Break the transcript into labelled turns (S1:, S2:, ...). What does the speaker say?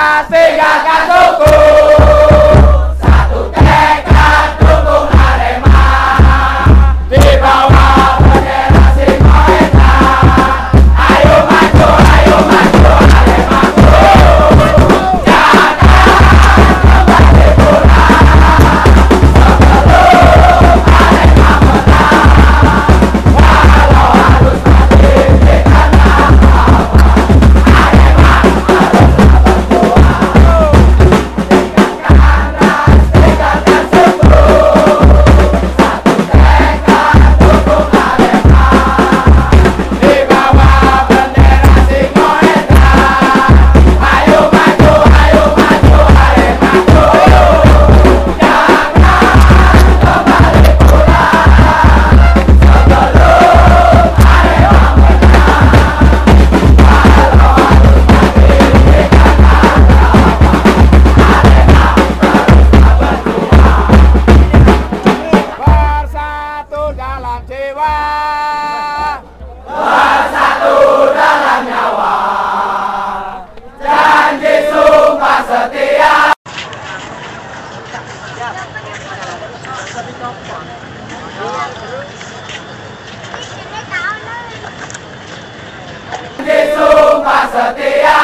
S1: Las Vegas Não pode. Jesús, pásate a